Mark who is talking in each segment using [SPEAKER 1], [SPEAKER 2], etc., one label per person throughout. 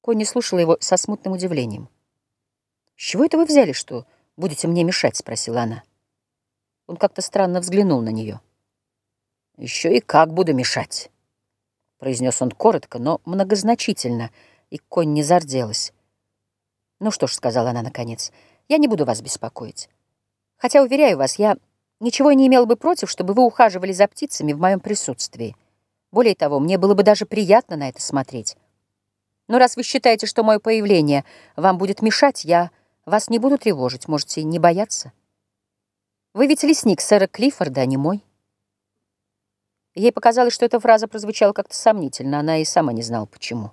[SPEAKER 1] Конни слушала его со смутным удивлением. «С чего это вы взяли, что будете мне мешать?» — спросила она. Он как-то странно взглянул на нее. «Еще и как буду мешать!» — произнес он коротко, но многозначительно, и Конни зарделась. «Ну что ж», — сказала она наконец, — «я не буду вас беспокоить. Хотя, уверяю вас, я ничего не имела бы против, чтобы вы ухаживали за птицами в моем присутствии. Более того, мне было бы даже приятно на это смотреть». Но раз вы считаете, что мое появление вам будет мешать, я вас не буду тревожить, можете не бояться. Вы ведь лесник сэра Клиффорда, а не мой. Ей показалось, что эта фраза прозвучала как-то сомнительно, она и сама не знала, почему.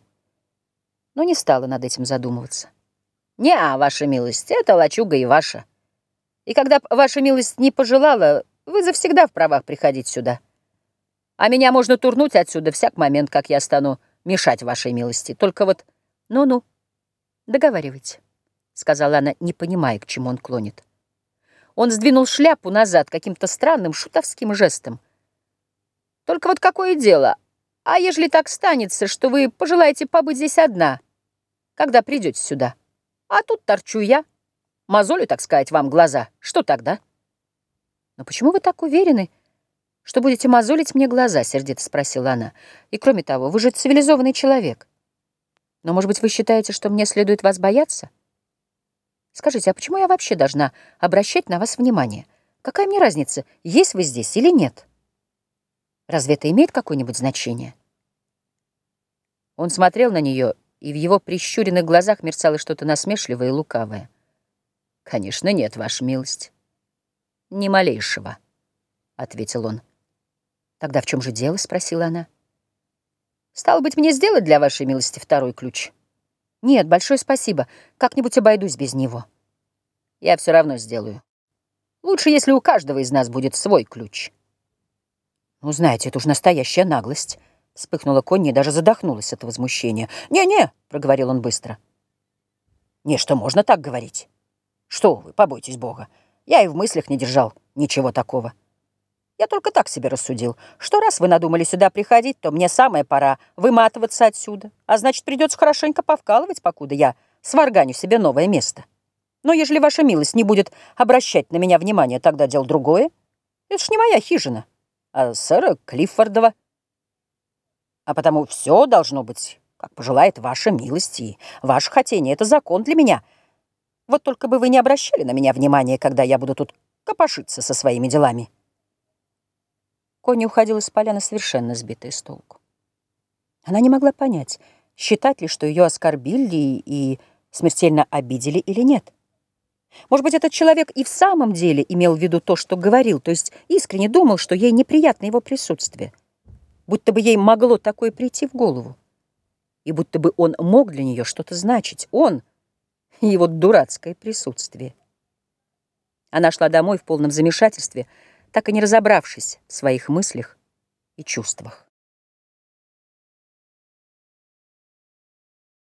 [SPEAKER 1] Но не стала над этим задумываться. «Не, а, ваша милость, это лачуга и ваша. И когда ваша милость не пожелала, вы завсегда в правах приходить сюда. А меня можно турнуть отсюда всяк момент, как я стану мешать вашей милости. Только вот... Ну-ну, договаривайте, — сказала она, не понимая, к чему он клонит. Он сдвинул шляпу назад каким-то странным шутовским жестом. Только вот какое дело? А ежели так станется, что вы пожелаете побыть здесь одна, когда придете сюда? А тут торчу я, мозолю, так сказать, вам глаза. Что тогда? Но почему вы так уверены, — что будете мозолить мне глаза?» — сердито спросила она. «И кроме того, вы же цивилизованный человек. Но, может быть, вы считаете, что мне следует вас бояться? Скажите, а почему я вообще должна обращать на вас внимание? Какая мне разница, есть вы здесь или нет? Разве это имеет какое-нибудь значение?» Он смотрел на нее, и в его прищуренных глазах мерцало что-то насмешливое и лукавое. «Конечно, нет, ваша милость. Ни малейшего», — ответил он. «Тогда в чем же дело?» — спросила она. «Стало быть, мне сделать для вашей милости второй ключ?» «Нет, большое спасибо. Как-нибудь обойдусь без него». «Я все равно сделаю. Лучше, если у каждого из нас будет свой ключ». «Ну, знаете, это уж настоящая наглость». Вспыхнула Конни и даже задохнулась от возмущения. «Не-не», — проговорил он быстро. «Не, что можно так говорить? Что вы, побойтесь Бога. Я и в мыслях не держал ничего такого». Я только так себе рассудил, что раз вы надумали сюда приходить, то мне самая пора выматываться отсюда, а значит, придется хорошенько повкалывать, покуда я сварганю себе новое место. Но ежели ваша милость не будет обращать на меня внимание, тогда дело другое. Это ж не моя хижина, а сэра Клиффордова. А потому все должно быть, как пожелает ваша милость, и ваше хотение — это закон для меня. Вот только бы вы не обращали на меня внимания, когда я буду тут копошиться со своими делами». Конни уходила с поляны совершенно сбитая с толку. Она не могла понять, считать ли, что ее оскорбили и смертельно обидели или нет. Может быть, этот человек и в самом деле имел в виду то, что говорил, то есть искренне думал, что ей неприятно его присутствие. Будто бы ей могло такое прийти в голову. И будто бы он мог для нее что-то значить. Он и его дурацкое присутствие. Она шла домой в полном замешательстве, так и не разобравшись в своих мыслях и чувствах.